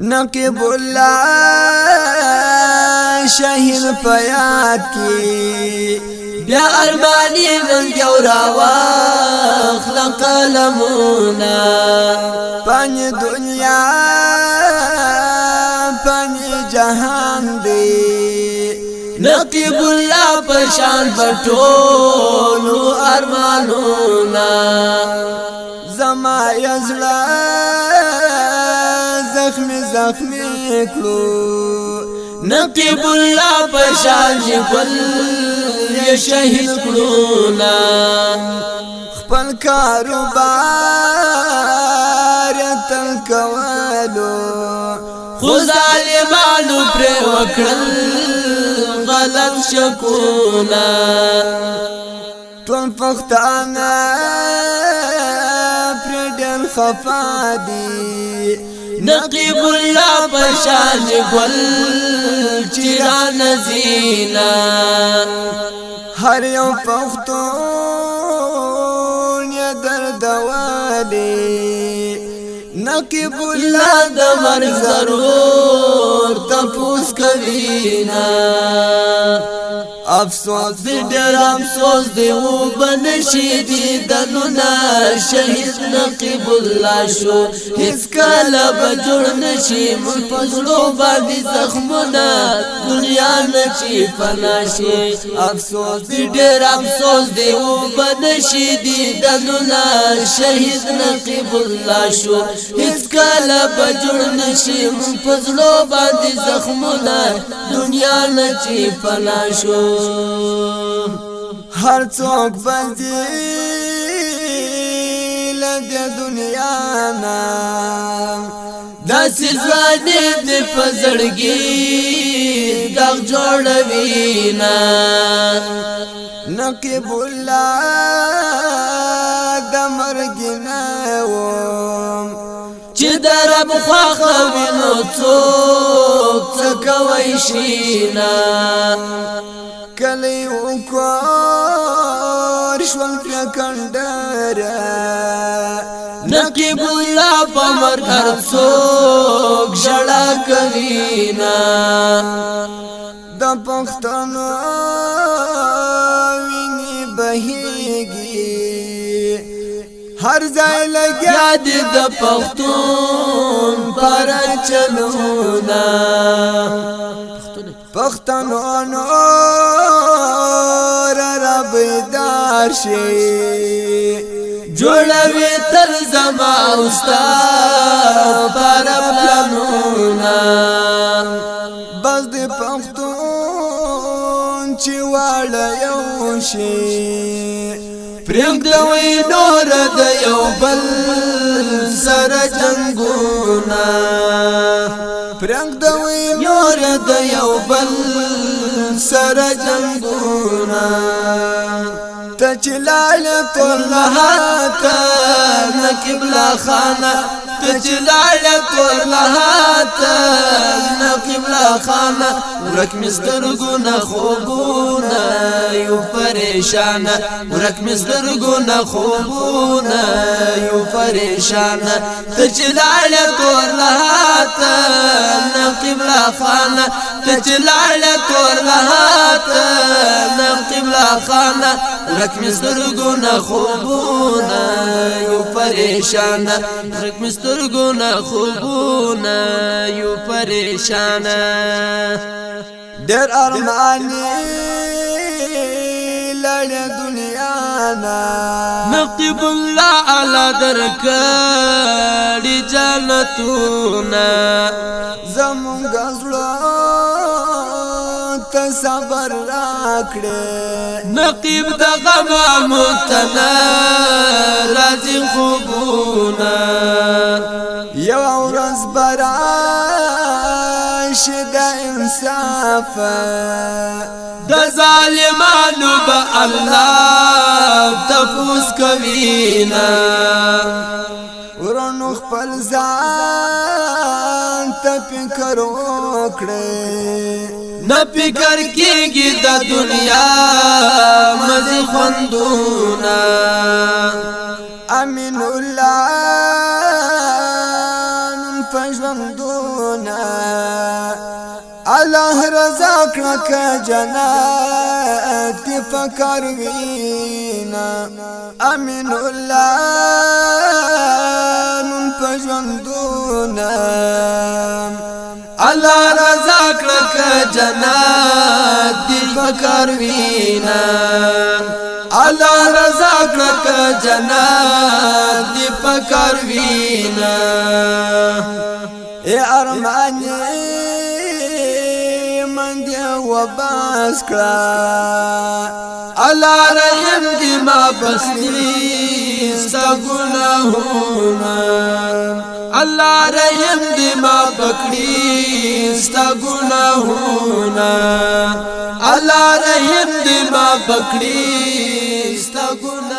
نقب الله شاهین پیاد کی بیا ارمانی من جورا واخلا قلمونا پنی دنیا پنی جهان دی نقب الله پشان بطولو ارمانونا زما یزلان زخمی زخمی کلو نقیب اللہ پشان جی کل شہید کړو نا خپل کاروبار تل کولو خو ظالمانو پر وکړل غلط شکونا ټول پښتانه پر خفا دی نقیب الله پشان گل چرا نزینا هر یو پختون یا درد والی نقیب الله د مرګ ضرور تفوس کوینا افسوس دی ډېر افسوس دی او بنشي دی دلونه شهید نقیب الله شو هیڅ کله به جوړ نشي مون په زړه باندې زخمونه دنیا نشي فنا شي افسوس دی ډېر افسوس دی او بنشي دی دلونه شهید نقیب الله شو هیڅ کله به جوړ نشي مون په زړه باندې زخمونه دنیا نشي فنا شو هر څوک بندي لد دنیا نا داسې ځوان دې په زړګي دغ جوړوي نا نقب الله د مرګ نه و چې درب خواخه وینو څوک څه کوي شي نه کلی وکړ شول پر کندر نقیب الله پمر هر څوک جړا کوي نا د پښتنو ویني بهيږي هر ځای لګیا دي د پښتون پر چلونا پښتنو نو بیدار شي جوړوي تر زما اوستا پر پلانونه بس د پښتون چې واړه یو شي پرم دوی نور د یو بل سره جنگونه پرم دوی نور د یو بل سره جنگونه د چلال کله تا نقبلا خانه د چلال کله تا نقبلا خانه ورک مستر ګنا خوبونه یو پریشان ورک مستر ګنا خوبونه یو پریشان د خانه ته چلاړ تور نهات نقتم لا خان ورک مسترګو نه خوبونه یو پریشان ورک مسترګو نه خوبونه یو پریشان ډېر ارمانی لړ دنیا نا مقتب الله اعلی درکړي جنتونه زمونږ زړه که صبر راکړې نقيب د غم متنا راځي خوبونه یو ورځ براش د انصاف د ظالمانو به الله تفوس کوي نه ورونو خپل ځان ته فکر وکړي نه فکر کېږي د دنیا مزي خوندونه امين الله نن پژوندونه الله رضا کړه جنت فکر وینا امين الله نن پژوندونه کا جنات دی پکار وینا الله رضا کا جنات دی پکار وینا اے ارمان من دی و باس کړه الله رحم دی ما بسنی سګناهونه الله رحم دې ما پکړي ستا ګناهونه الله رحم دې ما پکړي ستا ګناهونه